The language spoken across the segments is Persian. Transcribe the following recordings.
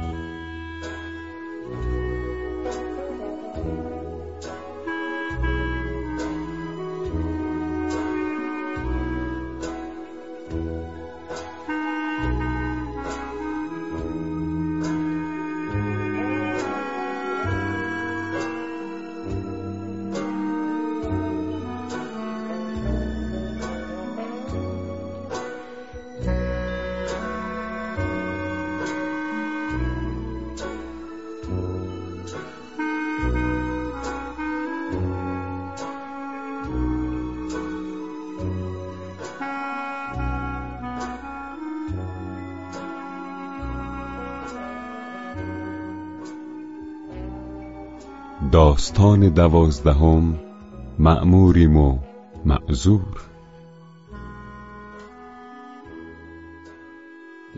Bye. داستان دوازدهم مأموریم و معذور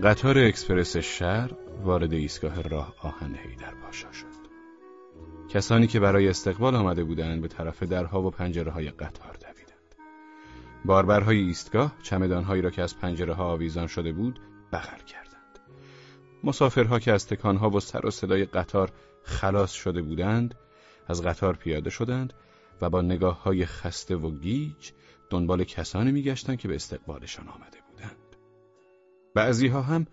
قطار اکسپرس شهر وارد ایستگاه راه آهن هیدر پاشا شد. کسانی که برای استقبال آمده بودند به طرف درها و پنجره های قطار دویدند. باربرهای ایستگاه چمدانهایی را که از پنجره ها آویزان شده بود بغل کردند. مسافرها که از تکانها و سر و صدای قطار خلاص شده بودند از قطار پیاده شدند و با نگاه های خسته و گیج دنبال کسانی میگشتند که به استقبالشان آمده بودند. بعضی ها هم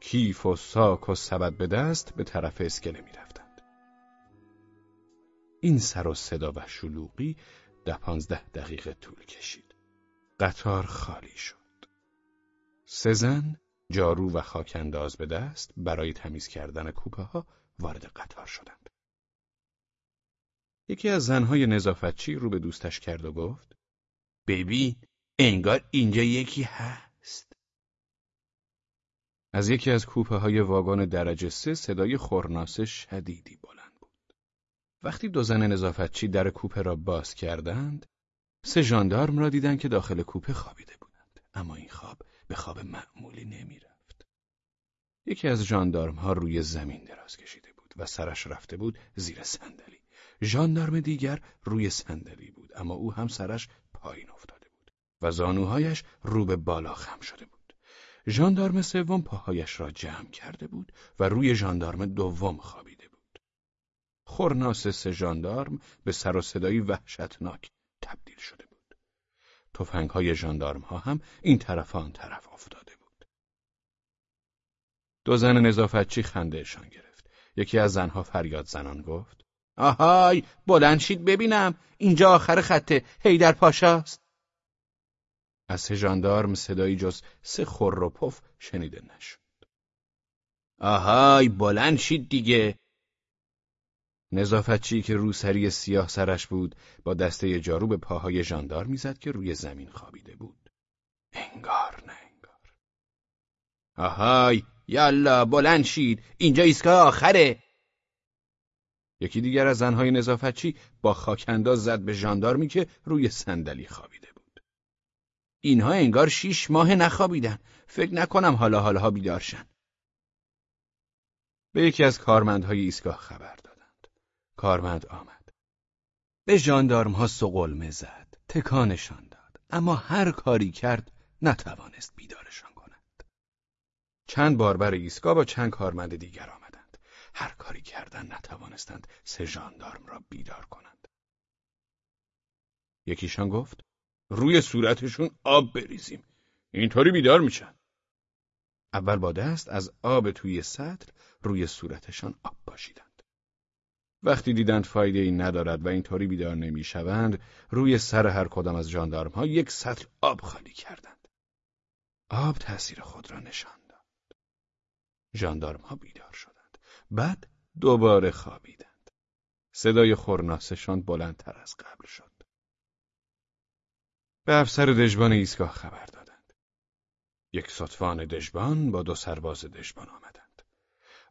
کیف و ساک و سبد به دست به طرف اسکله می‌رفتند. این سر و صدا و شلوغی ده پانزده دقیقه طول کشید. قطار خالی شد. سه زن جارو و خاکنداز به دست برای تمیز کردن کوپه ها وارد قطار شدند. یکی از زنهای نظافتچی رو به دوستش کرد و گفت ببین انگار اینجا یکی هست. از یکی از کوپه های واگن درجه سه صدای خورناس شدیدی بلند بود. وقتی دو زن نظافتچی در کوپه را باز کردند سه ژاندارم را دیدند که داخل کوپه خوابیده بودند اما این خواب به خواب معمولی نمی‌رفت. یکی از ژاندارم ها روی زمین دراز کشیده بود و سرش رفته بود زیر صندلی. ژاندارم دیگر روی صندلی بود اما او هم سرش پایین افتاده بود و زانوهایش رو به بالا خم شده بود. ژاندارم سوم پاهایش را جمع کرده بود و روی ژاندارم دوم خوابیده بود. خورناس سه ژاندارم به سر و صدایی وحشتناک تبدیل شده بود. تفنگ های ژاندارم ها هم این طرف آن طرف افتاده بود. دو زن نظافتچی خندهشان گرفت؟ یکی از زنها فریاد زنان گفت آهای بلند شید ببینم. اینجا آخر خطه. هیدر پاشاست. از سه ژاندارم صدایی جز سه خور و پف شنیده نشد. آهای بلند شید دیگه. نظافتچی که روسری سیاه سرش بود با دسته جارو به پاهای ژاندار می‌زد که روی زمین خوابیده بود. انگار نه انگار. آهای یالا بلند شید. اینجا ایستگاه آخره. یکی دیگر از زنهای نظافتچی با خاکنداز زد به ژاندارمی که روی صندلی خوابیده بود. اینها انگار شیش ماه نخوابیدن. فکر نکنم حالا حالها بیدارشن. به یکی از کارمندهای ایستگاه خبر دادند. کارمند آمد. به ژاندارمها سقلمه زد. تکانشان داد. اما هر کاری کرد نتوانست بیدارشان کند. چند باربر ایستگاه با چند کارمند دیگر آمد. هر کاری کردن نتوانستند سه ژاندارم را بیدار کنند. یکیشان گفت روی صورتشون آب بریزیم. اینطوری بیدار میشن. اول با دست از آب توی سطل روی صورتشان آب پاشیدند. وقتی دیدند فایده ای ندارد و اینطوری بیدار نمی‌شوند، روی سر هر کدام از جاندارم ها یک سطل آب خالی کردند. آب تأثیر خود را نشان داد. جاندارم ها بیدار شد. بعد دوباره خوابیدند. صدای خورناسشان بلندتر از قبل شد. به افسر دژبان ایستگاه خبر دادند. یک سطفان دژبان با دو سرباز دژبان آمدند.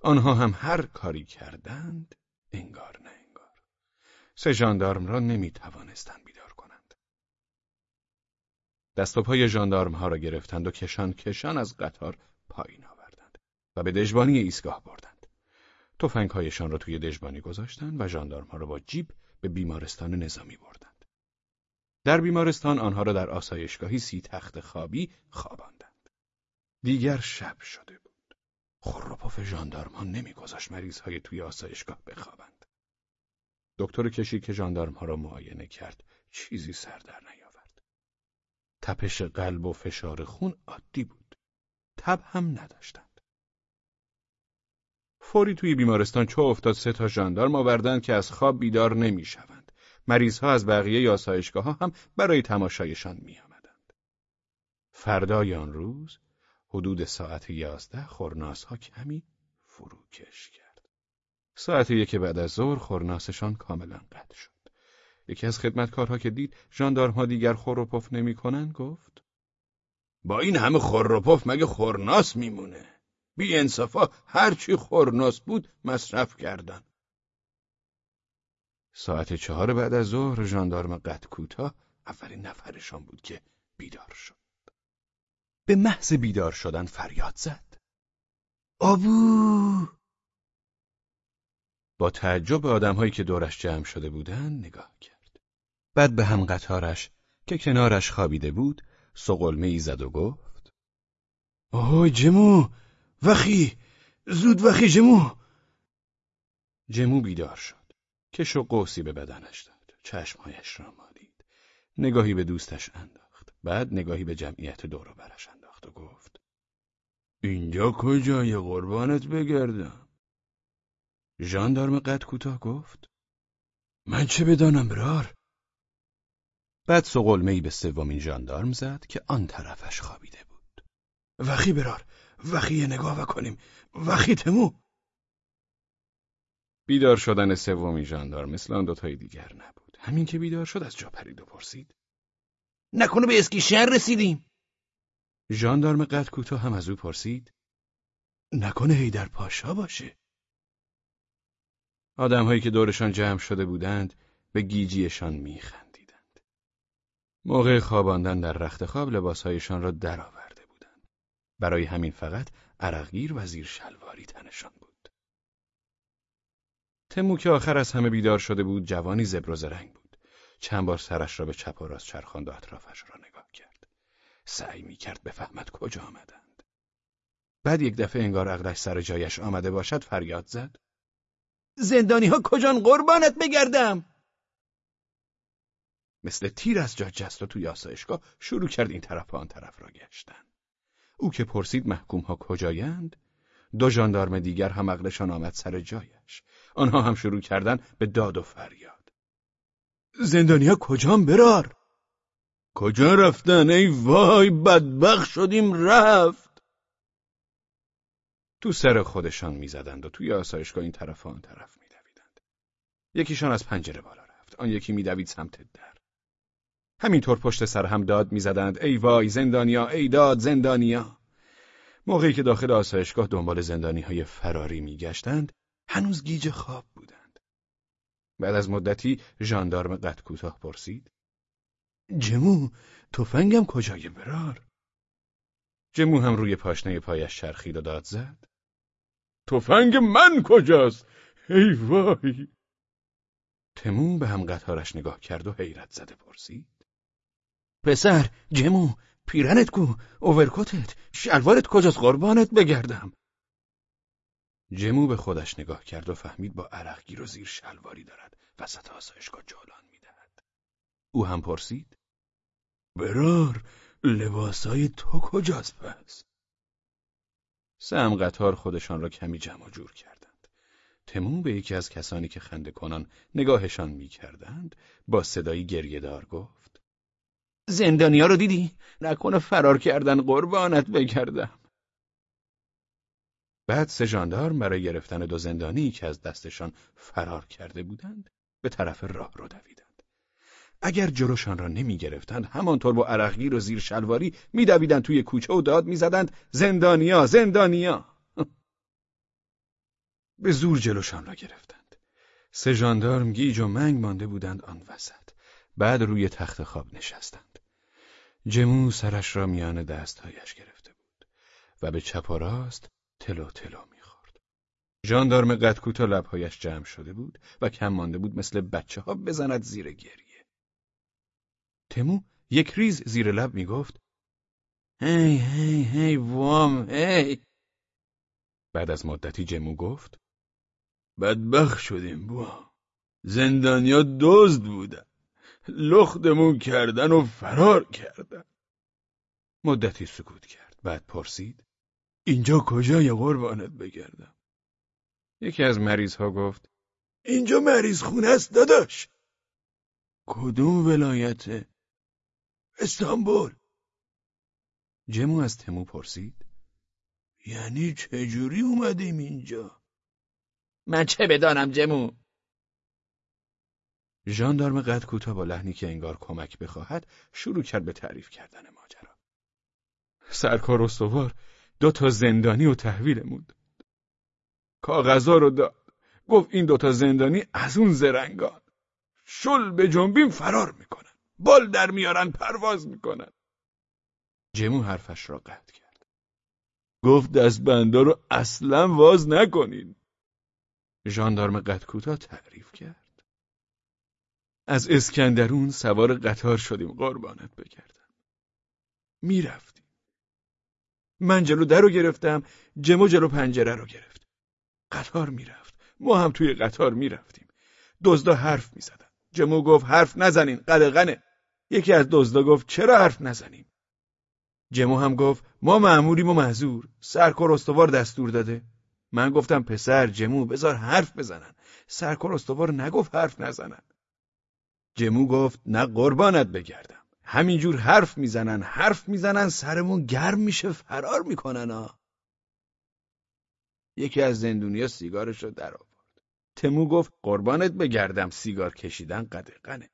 آنها هم هر کاری کردند انگار نه انگار. سه ژاندارم را نمی توانستند بیدار کنند. دست و پای ژاندارم ها را گرفتند و کشان کشان از قطار پایین آوردند و به دژبانی ایستگاه بردند. تفنگهایشان را توی دژبانی گذاشتند و ژاندارمها را با جیب به بیمارستان نظامی بردند. در بیمارستان آنها را در آسایشگاهی سی تخت خوابی خواباندند. دیگر شب شده بود. خور و پف ژاندارمان نمیگذاشت مریضهای توی آسایشگاه بخوابند. دکتر کشی که ژاندارمها را معاینه کرد چیزی سر در نیاورد. تپش قلب و فشار خون عادی بود. تب هم نداشتند. فوری توی بیمارستان چو افتاد سه تا ژاندارم آوردند که از خواب بیدار نمی‌شوند. مریضها از بقیه آسایشگاه ها هم برای تماشایشان می آمدند. فردای آن روز حدود ساعت یازده خورناس ها کمی فروکش کرد. ساعت یک بعد از ظهر خورناسشان کاملا قطع شد. یکی از خدمتکارها که دید ژاندارمها دیگر خور و پف نمی‌کنند گفت با این همه خور و پف مگه خورناس میمونه بی انصافا هرچی خورناس بود مصرف کردن. ساعت چهار بعد از ظهر ژاندارم قد کوتاه اولین نفرشان بود که بیدار شد. به محض بیدار شدن فریاد زد. آبو! با تعجب به آدمهایی که دورش جمع شده بودند نگاه کرد. بعد به هم قطارش که کنارش خوابیده بود سقلمه ای زد و گفت اوه جمو وخی زود وخی جمو. جمو بیدار شد. کش و قوسی به بدنش داد. چشمهایش را مالید. نگاهی به دوستش انداخت. بعد نگاهی به جمعیت دور برش انداخت و گفت اینجا کجای قربانت بگردم؟ ژاندارم قد کوتاه گفت من چه بدانم برار؟ بعد سقلمه ای به سومین ژاندارم زد که آن طرفش خوابیده بود. وخی برار وخی نگاه وکنیم وخی تمو. بیدار شدن سومین ژاندارم مثل آن دوتای دیگر نبود. همین که بیدار شد از جا پرید و پرسید. نکنه به اسکی شهر رسیدیم. ژاندارم قد کوتاه هم از او پرسید. نکنه هیدر پاشا باشه. آدمهایی که دورشان جمع شده بودند به گیجیشان میخندیدند. موقع خواباندن در رخت خواب لباسهایشان را درآورده بودند. برای همین فقط عرقگیر و زیر شلواری تنشان بود. تمو که آخر از همه بیدار شده بود جوانی زبر و زرنگ بود. چند بار سرش را به چپ و راست چرخاند و اطرافش را نگاه کرد. سعی می‌کرد بفهمد کجا آمدند. بعد یک دفعه انگار عقلش سر جایش آمده باشد فریاد زد. زندانی ها کجان قربانت بگردم مثل تیر از جا جست و توی آسایشگاه شروع کرد این طرف و آن طرف را گشتن او که پرسید محکوم ها کجایند؟ دو ژاندارم دیگر هم عقلشان آمد سر جایش. آنها هم شروع کردن به داد و فریاد. زندانیا کجان برار؟ کجا رفتن؟ ای وای بدبخ شدیم رفت! تو سر خودشان می‌زدند و توی آسایشگاه این طرف و آن طرف میدویدند. یکیشان از پنجره بالا رفت، آن یکی میدوید سمت در. همینطور پشت سر هم داد می‌زدند ای وای زندانیا ای داد زندانیا. موقعی که داخل آسایشگاه دنبال زندانی های فراری میگشتند، هنوز گیج خواب بودند. بعد از مدتی ژاندارم قد کوتاه پرسید: جمو تفنگم کجای برار؟ جمو هم روی پاشنه پایش چرخید و داد زد. تفنگ من کجاست؟ ای وای! تمون به هم قطارش نگاه کرد و حیرت زده پرسید. پسر، جمو، پیرنت کو، اوورکوتت، شلوارت کجاست قربانت بگردم. جمو به خودش نگاه کرد و فهمید با عرقگیر و زیر شلواری دارد وسط آسایشگاه جولان می‌دهد. او هم پرسید. برار، لباسای تو کجاست پس؟ سم قطار خودشان را کمی جمع جور کردند. تمون به یکی از کسانی که خنده کنان نگاهشان می کردند با صدایی گریهدار گفت زندانیا رو دیدی؟ نکنه فرار کردن قربانت بگردم. بعد سه ژاندارم برای گرفتن دو زندانی که از دستشان فرار کرده بودند به طرف راه رو دویدند. اگر جلوشان را نمی گرفتند همانطور با عرقگیر و زیر شلواری میدویدند توی کوچه و داد می‌زدند زندانیا زندانیا به زور جلوشان را گرفتند سه ژاندارم گیج و منگ مانده بودند آن وسط بعد روی تخت خواب نشستند جمو سرش را میان دستهایش گرفته بود و به چپ و راست تلو تلو می‌خورد. ژاندارم قد کوتاه لبهایش جمع شده بود و کم مانده بود مثل بچه ها بزند زیر گری تمو یک ریز زیر لب می‌گفت هی هی هی وام هی. بعد از مدتی جمو گفت بدبخ شدیم بوا زندانیا دزد بودن. لختمون کردن و فرار کردن. مدتی سکوت کرد. بعد پرسید اینجا کجای قربانت بگردم؟ یکی از مریض ها گفت اینجا مریض خونه است داداش. کدوم ولایته استانبول. جمو از تمو پرسید یعنی چجوری اومدیم اینجا؟ من چه بدانم جمو؟ ژاندارم قد کوتاه با لحنی که انگار کمک بخواهد شروع کرد به تعریف کردن ماجرا. سرکار استوار دو تا زندانی و تحویلمون داد کاغذا رو داد. گفت این دوتا زندانی از اون زرنگان. شل به جنبیم فرار می‌کنن. بال در میارن پرواز می‌کنن. جمو حرفش را قطع کرد. گفت دستبندا رو اصلا واز نکنین. ژاندارم قد کوتاه تعریف کرد. از اسکندرون سوار قطار شدیم قربانت بگردم. می‌رفتیم. من جلو در رو گرفتم جمو جلو پنجره رو گرفت. قطار می‌رفت. ما هم توی قطار می‌رفتیم. دزدا حرف می‌زدن. جمو گفت حرف نزنین قلقنه. یکی از دزدا گفت چرا حرف نزنیم؟ جمو هم گفت ما معموریم و معذور. سرکار استوار دستور داده. من گفتم پسر جمو بذار حرف بزنن. سرکار استوار نگفت حرف نزنن. جمو گفت نه قربانت بگردم. همینجور حرف می‌زنن حرف می‌زنن سرمون گرم میشه فرار می‌کنن ها یکی از زندونیا سیگارش رو در آورد. تمو گفت قربانت بگردم سیگار کشیدن قدقنه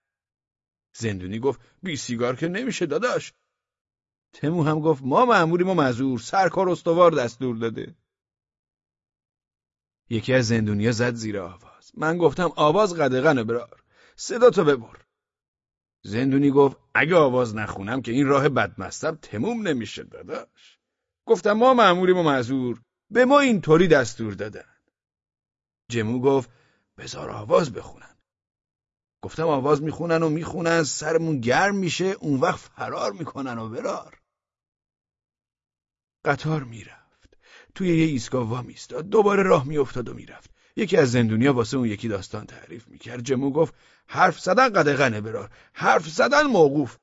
زندونی گفت بی سیگار که نمیشه داداش. تمو هم گفت ما معموریم و مزور سرکار استوار دستور داده. یکی از زندونیا زد زیر آواز. من گفتم آواز قدقنه برار. صدا تو ببر. زندونی گفت اگه آواز نخونم که این راه بدمستم تموم نمیشه داداش. گفتم ما معموریم و معذور. به ما اینطوری دستور دادن. جمو گفت بذار آواز بخونن. گفتم آواز می‌خونن و می‌خونن سرمون گرم میشه اون وقت فرار می‌کنن و برار. قطار می‌رفت. توی یه ایستگاه وا میستاد دوباره راه میافتاد و می‌رفت. یکی از زندونیا واسه اون یکی داستان تعریف می‌کرد. جمو گفت حرف زدن قدغنه برار. حرف زدن موقوف.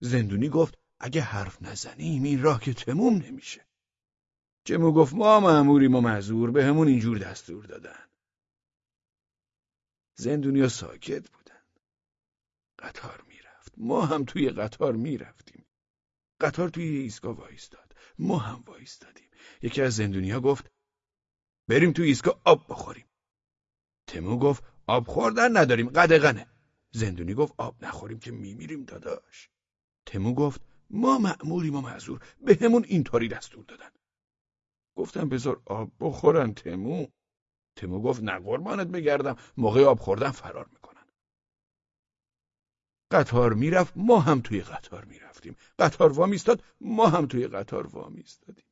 زندونی گفت اگه حرف نزنیم این راه که تموم نمیشه. جمو گفت ما معموریم و معذور به همون اینجور دستور دادن. زندونیا ساکت بودن. قطار می‌رفت. ما هم توی قطار می‌رفتیم. قطار توی ایستگاه وایستاد. ما هم وایستادیم. یکی از زندونیا گفت بریم توی ایستگاه آب بخوریم. تمو گفت آب خوردن نداریم قدغنه. زندونی گفت آب نخوریم که میمیریم داداش. تمو گفت ما معموریم و معذور. به همون اینطوری دستور دادن. گفتم بذار آب بخورن تمو. تمو گفت نه قربانت بگردم موقع آب خوردن فرار می‌کنن. قطار می‌رفت ما هم توی قطار می‌رفتیم. قطار وامیستاد ما هم توی قطار وامیستادیم.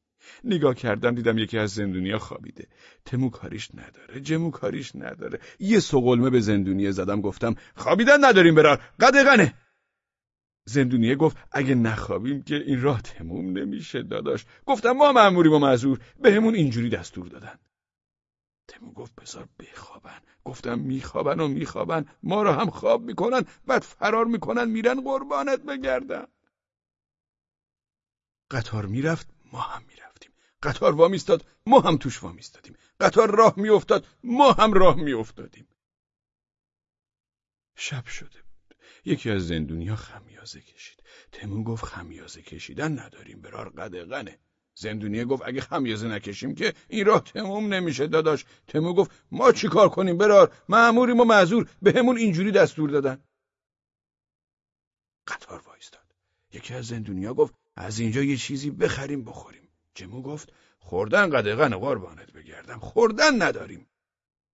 نگاه کردم دیدم یکی از زندونیا خوابیده. تمو کاریش نداره جمو کاریش نداره. یه سقلمه به زندونیه زدم گفتم خوابیدن نداریم برار. قدغنه. زندونیه گفت اگه نخوابیم که این راه تموم نمیشه داداش. گفتم ما مأموریم و معذور. به همون اینجوری دستور دادن. تمو گفت بذار بخوابن. گفتم میخوابن و میخوابن. ما رو هم خواب می‌کنن. بعد فرار می‌کنن میرن قربانت بگردم. قطار می‌رفت ما هم می‌رفتیم. قطار وامیستاد ما هم توش وامیستادیم. قطار راه میافتاد ما هم راه میافتادیم. شب شده یکی از زندونیا خمیازه کشید. تمو گفت خمیازه کشیدن نداریم برار قدقنه زندونیه گفت اگه خمیازه نکشیم که این راه تموم نمیشه داداش. تمو گفت ما چی کار کنیم برار؟ معموریم و معذور. به همون اینجوری دستور دادن. قطار وایستاد. یکی از زندونیا گفت از اینجا یه چیزی بخریم بخوریم. جمو گفت خوردن قدقن قربانت بگردم. خوردن نداریم.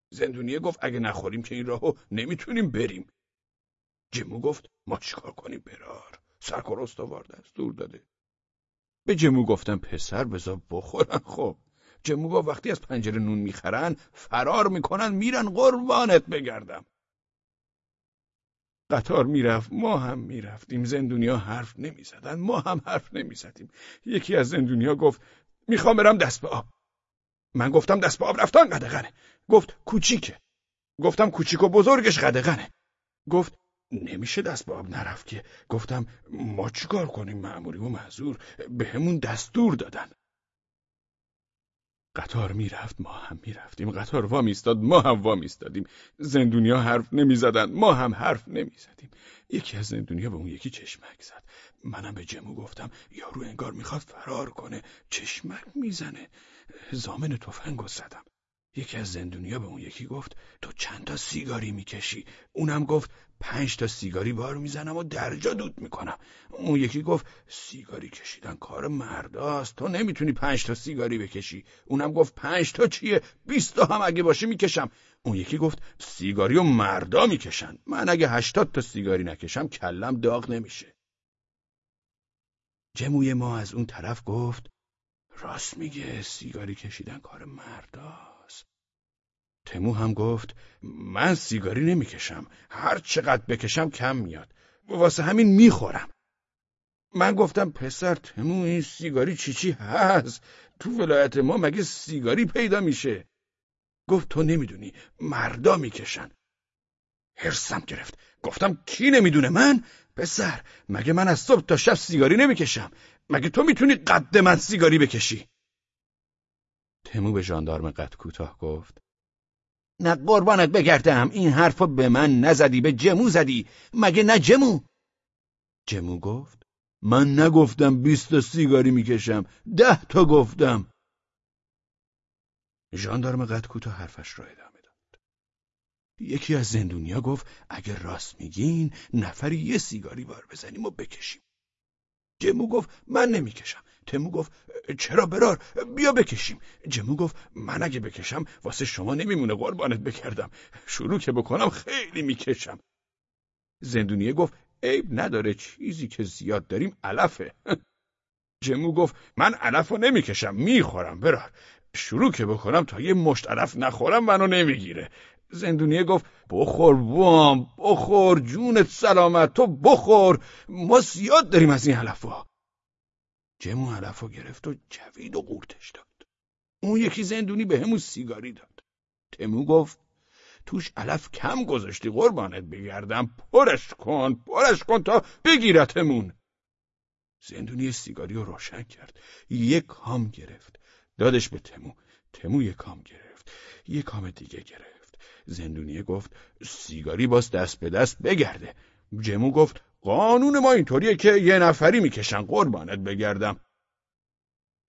زندونیه گفت اگه نخوریم که این راهو نمی‌تونیم بریم. جمو گفت ما چیکار کنیم؟ برار. سرکار استوار دستور داده. به جمو گفتم پسر بذار بخورن. خب. جمو گفت وقتی از پنجره نون می‌خرن فرار می‌کنن میرن قربانت بگردم. قطار می‌رفت ما هم می‌رفتیم. زندونیا حرف نمی‌زدن ما هم حرف نمی‌زدیم. یکی از زندونیا گفت می‌خوام برم دست به آب. من گفتم دست به آب رفتن قدغنه. گفت کوچیکه. گفتم کوچیک و بزرگش قدغنه. گفت نمیشه دست به آب نرفت که. گفتم ما چیکار کنیم معمولی و معذور؟ به همون دستور دادن. قطار می‌رفت ما هم می‌رفتیم. قطار وا میستاد ما هم وا میستادیم زندونیا حرف نمی‌زدن ما هم حرف نمی‌زدیم. یکی از زندونیا به اون یکی چشمک زد. منم به جمو گفتم یارو انگار می‌خواد فرار کنه چشمک می‌زنه. زامن تفنگو زدم. یکی از زندونیا به اون یکی گفت تو چند تا سیگاری می‌کشی؟ اونم گفت پنج تا سیگاری بار می‌زنم و درجا دود می‌کنم. اون یکی گفت سیگاری کشیدن کار مرداست تو نمی‌تونی پنج تا سیگاری بکشی. اونم گفت پنج تا چیه؟ بیست تا هم اگه باشه می‌کشم. اون یکی گفت سیگاری و مردا می‌کشن. من اگه هشتاد تا سیگاری نکشم کلم داغ نمیشه. جموی ما از اون طرف گفت راست میگه سیگاری کشیدن کار مرداست تمو هم گفت من سیگاری نمی‌کشم. هر چقدر بکشم کم میاد. واسه همین می‌خورم. من گفتم پسر تمو این سیگاری چی چی هست؟ تو ولایت ما مگه سیگاری پیدا میشه؟ گفت تو نمی‌دونی مردا می‌کشن. هرسم گرفت. گفتم کی نمی‌دونه من؟ پسر مگه من از صبح تا شب سیگاری نمی‌کشم؟ مگه تو می‌تونی قد من سیگاری بکشی؟ تمو به ژاندارم قد کوتاه گفت. نه قربانت بگردم. این حرفو به من نزدی به جمو زدی. مگه نه جمو؟ جمو گفت من نگفتم بیست تا سیگاری می‌کشم. ده تا گفتم. ژاندارم قد کوتاه حرفش را ادامه داد. یکی از زندونیا گفت اگه راست میگین نفری یه سیگاری بار بزنیم و بکشیم. جمو گفت من نمی‌کشم. تمو گفت چرا برار؟ بیا بکشیم. جمو گفت من اگه بکشم واسه شما نمیمونه قربانت بکردم. شروع که بکنم خیلی می‌کشم. زندونیه گفت عیب نداره چیزی که زیاد داریم علفه. جمو گفت من علف نمی‌کشم می‌خورم برار. شروع که بکنم تا یه مشت علف نخورم منو نمی‌گیره. زندونیه گفت بخور وام بخور جونت سلامت تو بخور. ما زیاد داریم از این علفا. جمو علفو گرفت و جوید و قورتش داد. اون یکی زندونی به همون سیگاری داد. تمو گفت توش علف کم گذاشتی قربانت بگردم. پرش کن پرش کن تا بگیرتمون. زندونی سیگاری رو روشن کرد. یک کام گرفت. دادش به جمو جمو یک کام گرفت. یک کام دیگه گرفت. زندونیه گفت سیگاری باز دست به دست بگرده. جمو گفت قانون ما اینطوریه که یه نفری می‌کشن قربانت بگردم.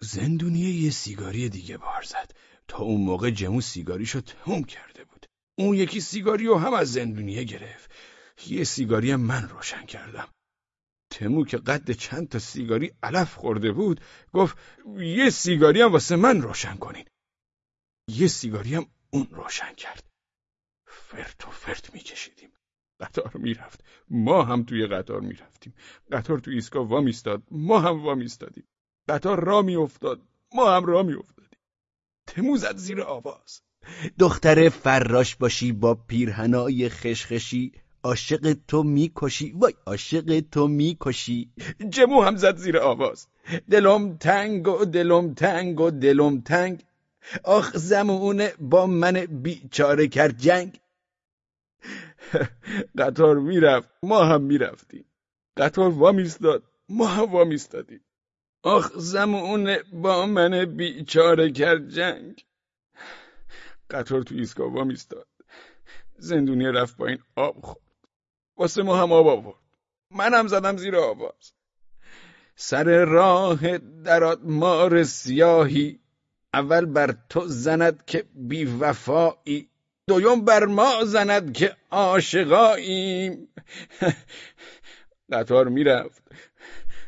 زندونیه یه سیگاری دیگه بار زد. تا اون موقع جمو سیگاریشو تموم کرده بود. اون یکی سیگاری رو هم از زندونیه گرفت. یه سیگاری من روشن کردم. تمو که قد چند تا سیگاری علف خورده بود گفت یه سیگاری هم واسه من روشن کنین. یه سیگاری هم اون روشن کرد. فرت و فرت میکشیدیم. قطار می‌رفت. ما هم توی قطار می‌رفتیم. قطار توی ایستگاه وا میستاد ما هم وا میستادیم قطار را میافتاد. ما هم را میافتادیم. تمو زد زیر آواز. دختر فراش باشی با پیرهنای خشخشی. عاشق تو می‌کشی. وای عاشق تو می‌کشی. جمو هم زد زیر آواز. دلم تنگ و دلم تنگ و دلم تنگ. آخ زمونه با من بیچاره کرد جنگ. قطار می‌رفت ما هم می‌رفتیم. قطار وا میستاد ما هم وا میستادیم آخ زمونه با من بیچاره کرد جنگ. قطار تو ایستگاه وا میستاد زندونی رفت با این آب خورد. واسه ما هم آب آورد. منم زدم زیر آواز. سر راه درات مار سیاهی اول بر تو زند که بی وفایی دویم بر ما زند که عاشقاییم. قطار می‌رفت.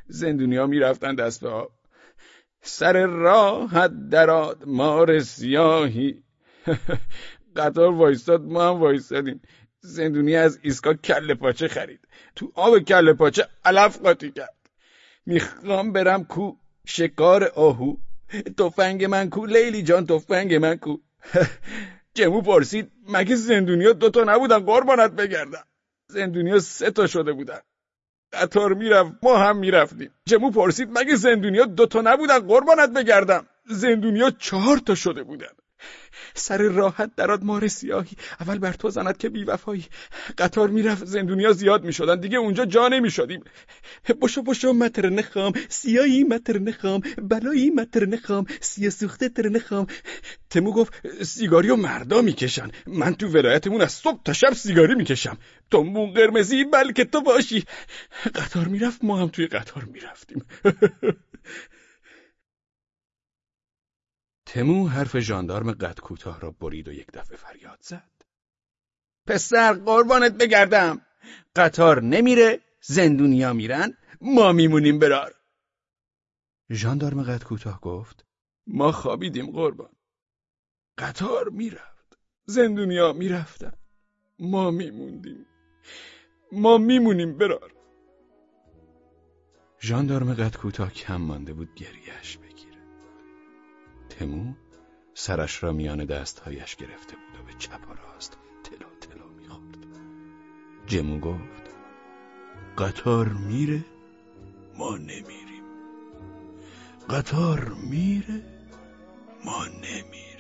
زندونیا می‌رفتن دست به آب. سر راحت دراد مار سیاهی. قطار وایستاد ما هم وایستادیم. زندونی از ایسکا کل پاچه خرید. تو آب کل پاچه علف قاطی کرد. می‌خوام برم کو شکار آهو. تفنگ من کو لیلی جان تفنگ من کو. جمو پرسید مگه زندونیا دوتا نبودن؟ قربانت بگردم. زندونیا سه تا شده بودن. قطار می‌رفت ما هم می‌رفتیم. جمو پرسید مگه زندونیا دوتا نبودن؟ قربانت بگردم. زندونیا چهار تا شده بودن. سر راحت درات مار سیاهی. اول بر تو زند که بیوفایی. قطار می‌رفت زندونیا زیاد می‌شدن. دیگه اونجا جا نمی‌شدیم. بشو بشو متر نخام. سیاهی متر نخام. بلایی متر نخام. سیه سوخته تر نخام. تمو گفت سیگاری و مردا می‌کشن. من تو ولایتمون از صبح تا شب سیگاری می‌کشم. تو مون قرمزی بلکه تو باشی. قطار می‌رفت ما هم توی قطار می‌رفتیم. تمو حرف ژاندارم قد کوتاه را برید و یک دفعه فریاد زد. پسر قربانت بگردم. قطار نمیره، زندونیا میرن، ما میمونیم برار. ژاندارم قد کوتاه گفت: ما خوابیدیم قربان. قطار می‌رفت. زندونیا می‌رفتن. ما میموندیم. ما میمونیم برار. ژاندارم قد کوتاه کم مانده بود گریهش بگیره. تمو سرش را میان دستهایش گرفته بود و به چپ و راست تلا تلا می‌خورد. جمو گفت قطار میره؟ ما نمیریم. قطار میره؟ ما نمیریم.